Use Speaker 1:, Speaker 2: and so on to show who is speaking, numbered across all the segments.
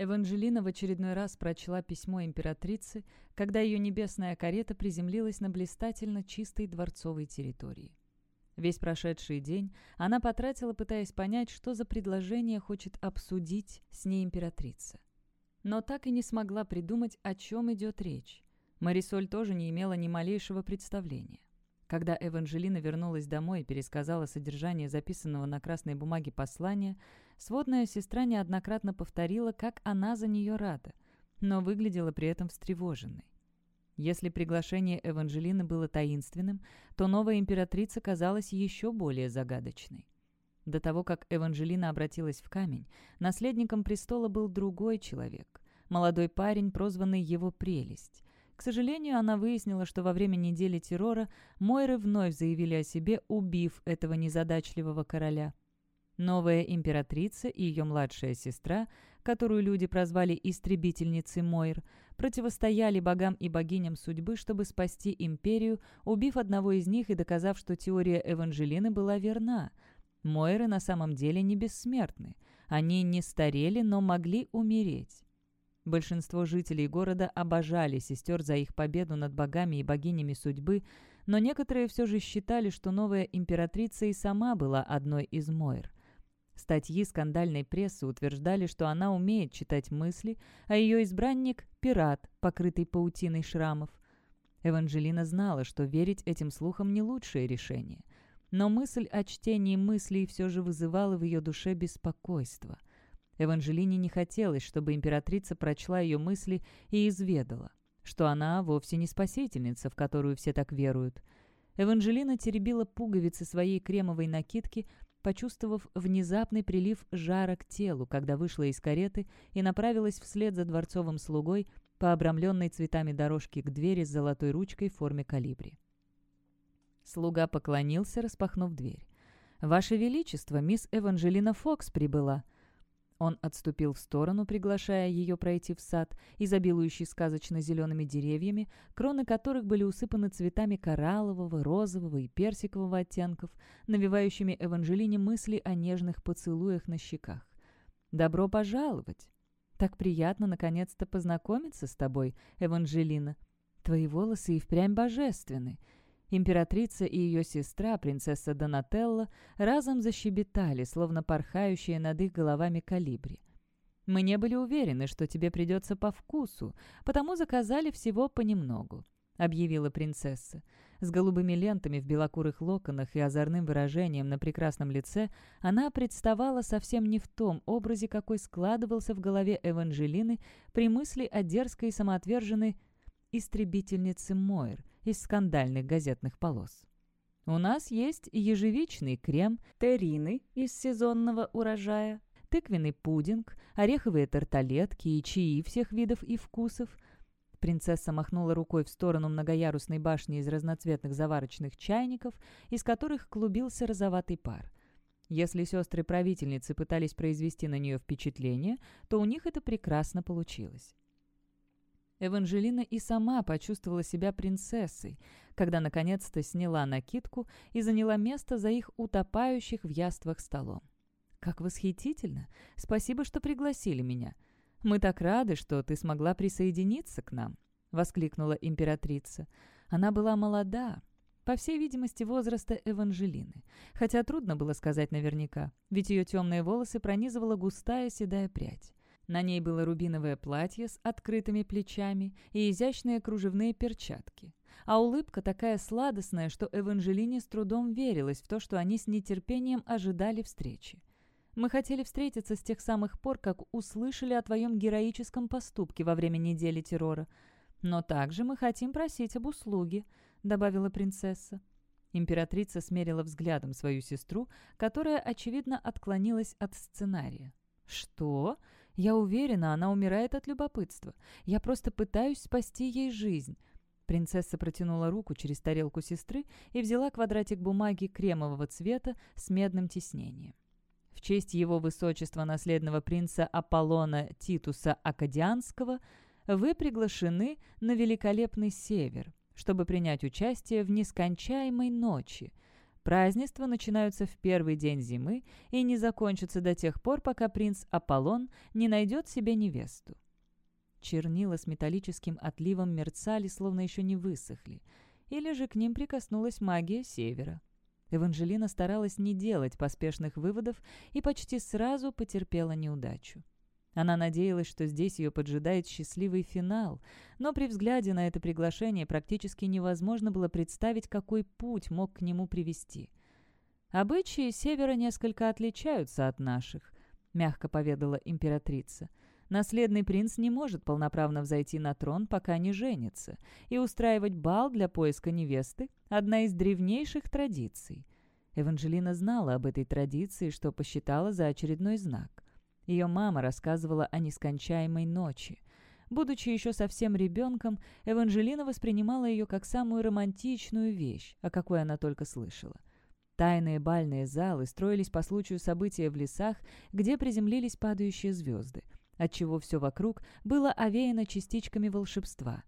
Speaker 1: Эванжелина в очередной раз прочла письмо императрицы, когда ее небесная карета приземлилась на блистательно чистой дворцовой территории. Весь прошедший день она потратила, пытаясь понять, что за предложение хочет обсудить с ней императрица. Но так и не смогла придумать, о чем идет речь. Марисоль тоже не имела ни малейшего представления. Когда Эванжелина вернулась домой и пересказала содержание записанного на красной бумаге послания, сводная сестра неоднократно повторила, как она за нее рада, но выглядела при этом встревоженной. Если приглашение Эванжелины было таинственным, то новая императрица казалась еще более загадочной. До того, как Эванжелина обратилась в камень, наследником престола был другой человек, молодой парень, прозванный его «Прелесть». К сожалению, она выяснила, что во время недели террора Мойры вновь заявили о себе, убив этого незадачливого короля. Новая императрица и ее младшая сестра, которую люди прозвали «истребительницей Мойр», противостояли богам и богиням судьбы, чтобы спасти империю, убив одного из них и доказав, что теория Эванжелины была верна. Мойры на самом деле не бессмертны. Они не старели, но могли умереть. Большинство жителей города обожали сестер за их победу над богами и богинями судьбы, но некоторые все же считали, что новая императрица и сама была одной из Мойр. Статьи скандальной прессы утверждали, что она умеет читать мысли, а ее избранник – пират, покрытый паутиной шрамов. Эванжелина знала, что верить этим слухам не лучшее решение. Но мысль о чтении мыслей все же вызывала в ее душе беспокойство. Эванжелине не хотелось, чтобы императрица прочла ее мысли и изведала, что она вовсе не спасительница, в которую все так веруют. Эванжелина теребила пуговицы своей кремовой накидки, почувствовав внезапный прилив жара к телу, когда вышла из кареты и направилась вслед за дворцовым слугой по обрамленной цветами дорожке к двери с золотой ручкой в форме калибри. Слуга поклонился, распахнув дверь. «Ваше Величество, мисс Эванжелина Фокс прибыла», он отступил в сторону, приглашая ее пройти в сад, изобилующий сказочно-зелеными деревьями, кроны которых были усыпаны цветами кораллового, розового и персикового оттенков, навевающими Эванжелине мысли о нежных поцелуях на щеках. «Добро пожаловать! Так приятно наконец-то познакомиться с тобой, Эванжелина. Твои волосы и впрямь божественны. Императрица и ее сестра, принцесса Донателла, разом защебетали, словно порхающие над их головами калибри. «Мы не были уверены, что тебе придется по вкусу, потому заказали всего понемногу», — объявила принцесса. С голубыми лентами в белокурых локонах и озорным выражением на прекрасном лице она представала совсем не в том образе, какой складывался в голове Эванжелины при мысли о дерзкой и самоотверженной истребительнице Мойр, из скандальных газетных полос. У нас есть ежевичный крем, террины из сезонного урожая, тыквенный пудинг, ореховые тарталетки и чаи всех видов и вкусов. Принцесса махнула рукой в сторону многоярусной башни из разноцветных заварочных чайников, из которых клубился розоватый пар. Если сестры-правительницы пытались произвести на нее впечатление, то у них это прекрасно получилось. Эванжелина и сама почувствовала себя принцессой, когда наконец-то сняла накидку и заняла место за их утопающих в яствах столом. «Как восхитительно! Спасибо, что пригласили меня. Мы так рады, что ты смогла присоединиться к нам», — воскликнула императрица. Она была молода, по всей видимости, возраста Эванжелины. Хотя трудно было сказать наверняка, ведь ее темные волосы пронизывала густая седая прядь. На ней было рубиновое платье с открытыми плечами и изящные кружевные перчатки. А улыбка такая сладостная, что Эванжелине с трудом верилось в то, что они с нетерпением ожидали встречи. «Мы хотели встретиться с тех самых пор, как услышали о твоем героическом поступке во время недели террора. Но также мы хотим просить об услуге», — добавила принцесса. Императрица смерила взглядом свою сестру, которая, очевидно, отклонилась от сценария. «Что?» Я уверена, она умирает от любопытства. Я просто пытаюсь спасти ей жизнь». Принцесса протянула руку через тарелку сестры и взяла квадратик бумаги кремового цвета с медным тиснением. В честь его высочества наследного принца Аполлона Титуса Акадианского вы приглашены на великолепный север, чтобы принять участие в нескончаемой ночи. Празднества начинаются в первый день зимы и не закончатся до тех пор, пока принц Аполлон не найдет себе невесту. Чернила с металлическим отливом мерцали, словно еще не высохли. Или же к ним прикоснулась магия севера. Эванжелина старалась не делать поспешных выводов и почти сразу потерпела неудачу. Она надеялась, что здесь ее поджидает счастливый финал, но при взгляде на это приглашение практически невозможно было представить, какой путь мог к нему привести. «Обычаи Севера несколько отличаются от наших», — мягко поведала императрица. Наследный принц не может полноправно взойти на трон, пока не женится, и устраивать бал для поиска невесты – одна из древнейших традиций. Эванжелина знала об этой традиции, что посчитала за очередной знак. Ее мама рассказывала о нескончаемой ночи. Будучи еще совсем ребенком, Эванжелина воспринимала ее как самую романтичную вещь, о какой она только слышала. Тайные бальные залы строились по случаю события в лесах, где приземлились падающие звезды – отчего все вокруг было овеяно частичками волшебства.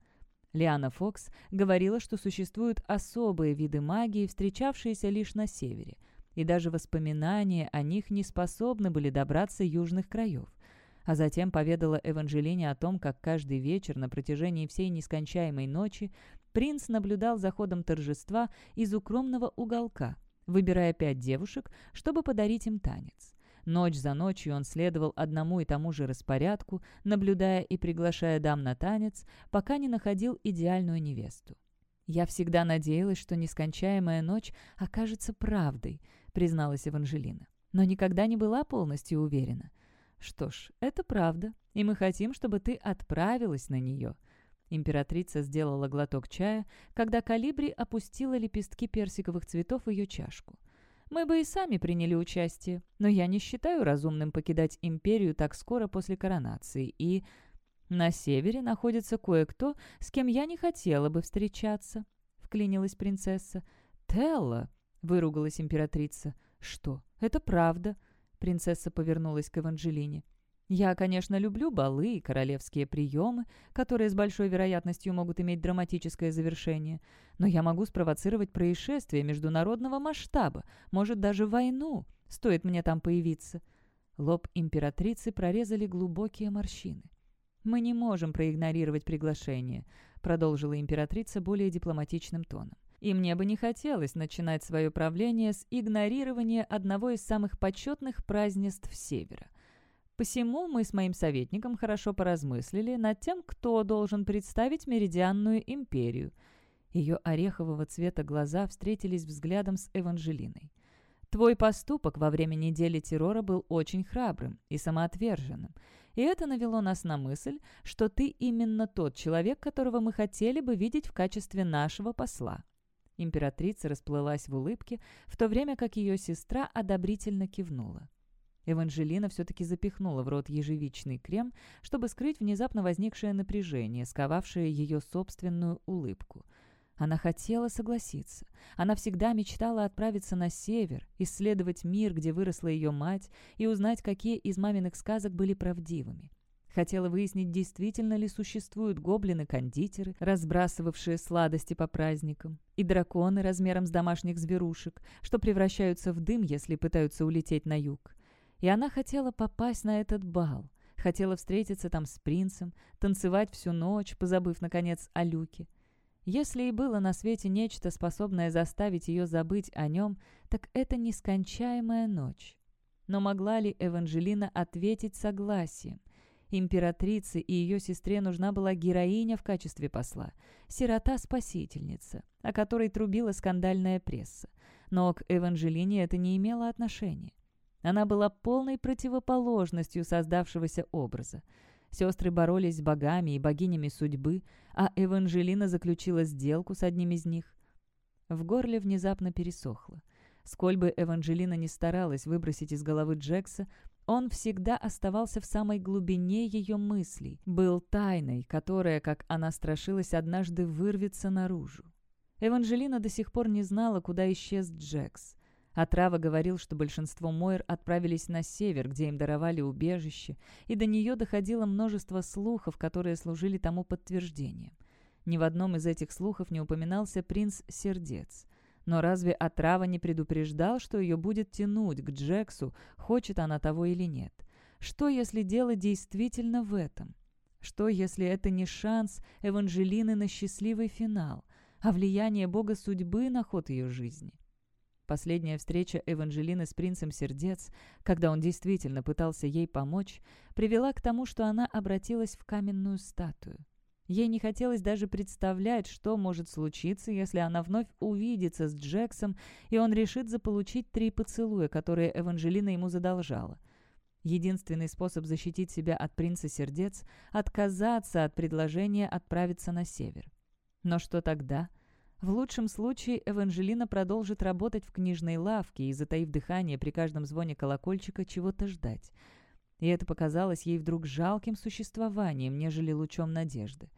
Speaker 1: Лиана Фокс говорила, что существуют особые виды магии, встречавшиеся лишь на севере, и даже воспоминания о них не способны были добраться южных краев. А затем поведала Эванжелине о том, как каждый вечер на протяжении всей нескончаемой ночи принц наблюдал за ходом торжества из укромного уголка, выбирая пять девушек, чтобы подарить им танец. Ночь за ночью он следовал одному и тому же распорядку, наблюдая и приглашая дам на танец, пока не находил идеальную невесту. «Я всегда надеялась, что нескончаемая ночь окажется правдой», — призналась Эванжелина. «Но никогда не была полностью уверена». «Что ж, это правда, и мы хотим, чтобы ты отправилась на нее». Императрица сделала глоток чая, когда калибри опустила лепестки персиковых цветов в ее чашку. Мы бы и сами приняли участие, но я не считаю разумным покидать империю так скоро после коронации, и... На севере находится кое-кто, с кем я не хотела бы встречаться», — вклинилась принцесса. «Телла!» — выругалась императрица. «Что? Это правда?» Принцесса повернулась к Эванжелине. Я, конечно, люблю балы и королевские приемы, которые с большой вероятностью могут иметь драматическое завершение, но я могу спровоцировать происшествие международного масштаба, может, даже войну, стоит мне там появиться». Лоб императрицы прорезали глубокие морщины. «Мы не можем проигнорировать приглашение», — продолжила императрица более дипломатичным тоном. «И мне бы не хотелось начинать свое правление с игнорирования одного из самых почетных празднеств Севера — Посему мы с моим советником хорошо поразмыслили над тем, кто должен представить Меридианную империю. Ее орехового цвета глаза встретились взглядом с Эванжелиной. Твой поступок во время недели террора был очень храбрым и самоотверженным, и это навело нас на мысль, что ты именно тот человек, которого мы хотели бы видеть в качестве нашего посла». Императрица расплылась в улыбке, в то время как ее сестра одобрительно кивнула. Эванжелина все-таки запихнула в рот ежевичный крем, чтобы скрыть внезапно возникшее напряжение, сковавшее ее собственную улыбку. Она хотела согласиться. Она всегда мечтала отправиться на север, исследовать мир, где выросла ее мать, и узнать, какие из маминых сказок были правдивыми. Хотела выяснить, действительно ли существуют гоблины-кондитеры, разбрасывавшие сладости по праздникам, и драконы размером с домашних зверушек, что превращаются в дым, если пытаются улететь на юг. И она хотела попасть на этот бал, хотела встретиться там с принцем, танцевать всю ночь, позабыв, наконец, о Люке. Если и было на свете нечто, способное заставить ее забыть о нем, так это нескончаемая ночь. Но могла ли Эванжелина ответить согласием? Императрице и ее сестре нужна была героиня в качестве посла, сирота-спасительница, о которой трубила скандальная пресса. Но к Эванжелине это не имело отношения. Она была полной противоположностью создавшегося образа. Сестры боролись с богами и богинями судьбы, а Эванжелина заключила сделку с одним из них. В горле внезапно пересохло. Сколь бы Эванжелина не старалась выбросить из головы Джекса, он всегда оставался в самой глубине ее мыслей, был тайной, которая, как она страшилась, однажды вырвется наружу. Эванжелина до сих пор не знала, куда исчез Джекс. Отрава говорил, что большинство Мойр отправились на север, где им даровали убежище, и до нее доходило множество слухов, которые служили тому подтверждением. Ни в одном из этих слухов не упоминался принц Сердец. Но разве отрава не предупреждал, что ее будет тянуть к Джексу, хочет она того или нет? Что, если дело действительно в этом? Что, если это не шанс Эванжелины на счастливый финал, а влияние бога судьбы на ход ее жизни? Последняя встреча Эванжелины с принцем сердец, когда он действительно пытался ей помочь, привела к тому, что она обратилась в каменную статую. Ей не хотелось даже представлять, что может случиться, если она вновь увидится с Джексом, и он решит заполучить три поцелуя, которые Эванжелина ему задолжала. Единственный способ защитить себя от принца сердец — отказаться от предложения отправиться на север. Но что тогда? В лучшем случае Эванжелина продолжит работать в книжной лавке и, затаив дыхание при каждом звоне колокольчика, чего-то ждать. И это показалось ей вдруг жалким существованием, нежели лучом надежды.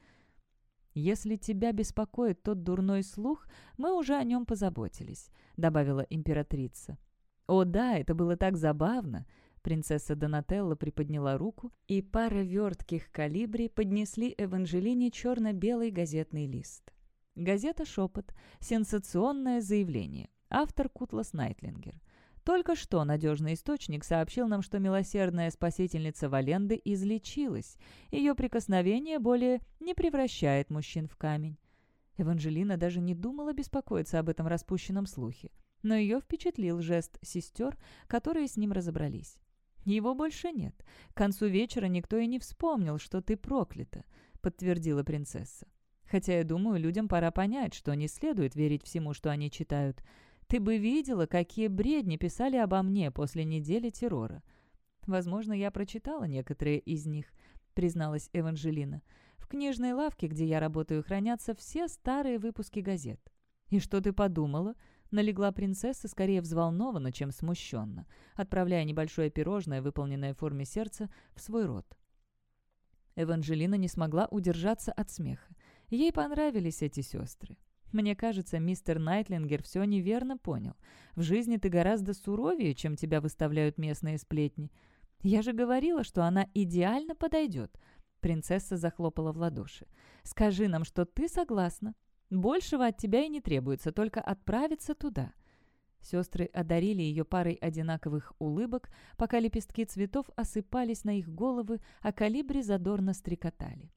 Speaker 1: «Если тебя беспокоит тот дурной слух, мы уже о нем позаботились», — добавила императрица. «О да, это было так забавно!» Принцесса Донателла приподняла руку, и пара вертких калибри поднесли Эванжелине черно-белый газетный лист. Газета «Шепот». Сенсационное заявление. Автор Кутлас Найтлингер. Только что надежный источник сообщил нам, что милосердная спасительница Валенды излечилась. Ее прикосновение более не превращает мужчин в камень. Эванжелина даже не думала беспокоиться об этом распущенном слухе. Но ее впечатлил жест сестер, которые с ним разобрались. «Его больше нет. К концу вечера никто и не вспомнил, что ты проклята», — подтвердила принцесса. «Хотя, я думаю, людям пора понять, что не следует верить всему, что они читают. Ты бы видела, какие бредни писали обо мне после недели террора. Возможно, я прочитала некоторые из них, призналась Эванжелина. В книжной лавке, где я работаю, хранятся все старые выпуски газет. И что ты подумала? Налегла принцесса скорее взволнованно, чем смущенно, отправляя небольшое пирожное, выполненное в форме сердца, в свой рот. Эванжелина не смогла удержаться от смеха. Ей понравились эти сестры. Мне кажется, мистер Найтлингер все неверно понял. В жизни ты гораздо суровее, чем тебя выставляют местные сплетни. Я же говорила, что она идеально подойдет. Принцесса захлопала в ладоши. «Скажи нам, что ты согласна. Большего от тебя и не требуется, только отправиться туда». Сестры одарили ее парой одинаковых улыбок, пока лепестки цветов осыпались на их головы, а калибри задорно стрекотали.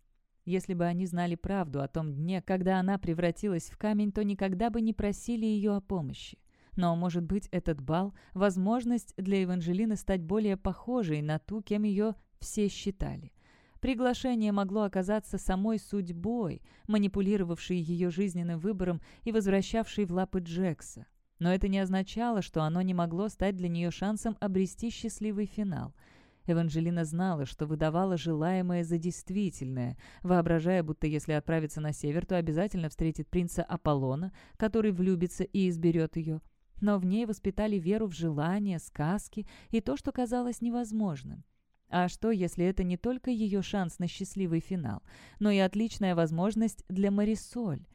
Speaker 1: Если бы они знали правду о том дне, когда она превратилась в камень, то никогда бы не просили ее о помощи. Но, может быть, этот бал – возможность для Эванжелины стать более похожей на ту, кем ее все считали. Приглашение могло оказаться самой судьбой, манипулировавшей ее жизненным выбором и возвращавшей в лапы Джекса. Но это не означало, что оно не могло стать для нее шансом обрести счастливый финал – Эванжелина знала, что выдавала желаемое за действительное, воображая, будто если отправиться на север, то обязательно встретит принца Аполлона, который влюбится и изберет ее. Но в ней воспитали веру в желания, сказки и то, что казалось невозможным. А что, если это не только ее шанс на счастливый финал, но и отличная возможность для Марисоль?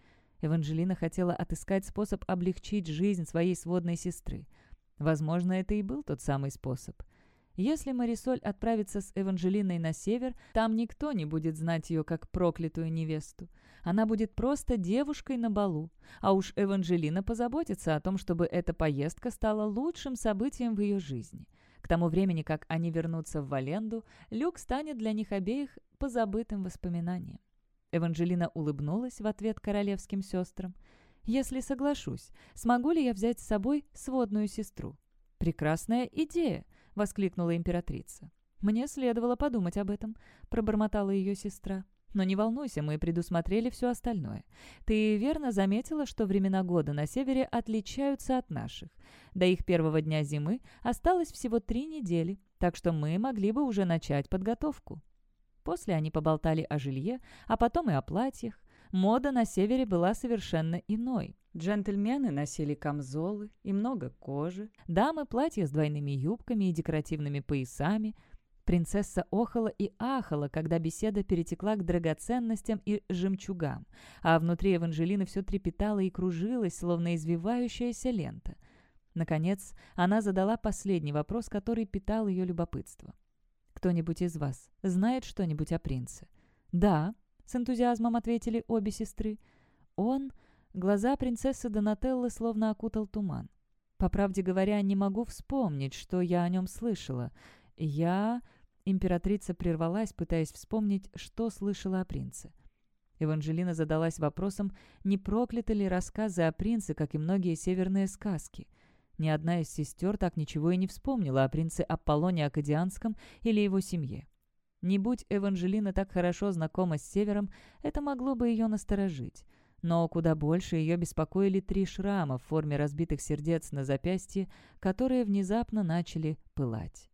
Speaker 1: Эванжелина хотела отыскать способ облегчить жизнь своей сводной сестры. Возможно, это и был тот самый способ. Если Марисоль отправится с Эванжелиной на север, там никто не будет знать ее как проклятую невесту. Она будет просто девушкой на балу. А уж Эванжелина позаботится о том, чтобы эта поездка стала лучшим событием в ее жизни. К тому времени, как они вернутся в Валенду, Люк станет для них обеих позабытым воспоминанием. Эванжелина улыбнулась в ответ королевским сестрам. «Если соглашусь, смогу ли я взять с собой сводную сестру?» «Прекрасная идея!» — воскликнула императрица. «Мне следовало подумать об этом», — пробормотала ее сестра. «Но не волнуйся, мы предусмотрели все остальное. Ты верно заметила, что времена года на севере отличаются от наших. До их первого дня зимы осталось всего три недели, так что мы могли бы уже начать подготовку». После они поболтали о жилье, а потом и о платьях. Мода на севере была совершенно иной. Джентльмены носили камзолы и много кожи, дамы – платья с двойными юбками и декоративными поясами. Принцесса охала и ахала, когда беседа перетекла к драгоценностям и жемчугам, а внутри Эванжелины все трепетало и кружилось, словно извивающаяся лента. Наконец, она задала последний вопрос, который питал ее любопытство. «Кто-нибудь из вас знает что-нибудь о принце?» «Да», — с энтузиазмом ответили обе сестры. «Он...» Глаза принцессы Донателлы словно окутал туман. «По правде говоря, не могу вспомнить, что я о нем слышала. Я...» Императрица прервалась, пытаясь вспомнить, что слышала о принце. Эванжелина задалась вопросом, не прокляты ли рассказы о принце, как и многие северные сказки. Ни одна из сестер так ничего и не вспомнила о принце Аполлоне Акадианском или его семье. Не будь Эванжелина так хорошо знакома с севером, это могло бы ее насторожить. Но куда больше ее беспокоили три шрама в форме разбитых сердец на запястье, которые внезапно начали пылать.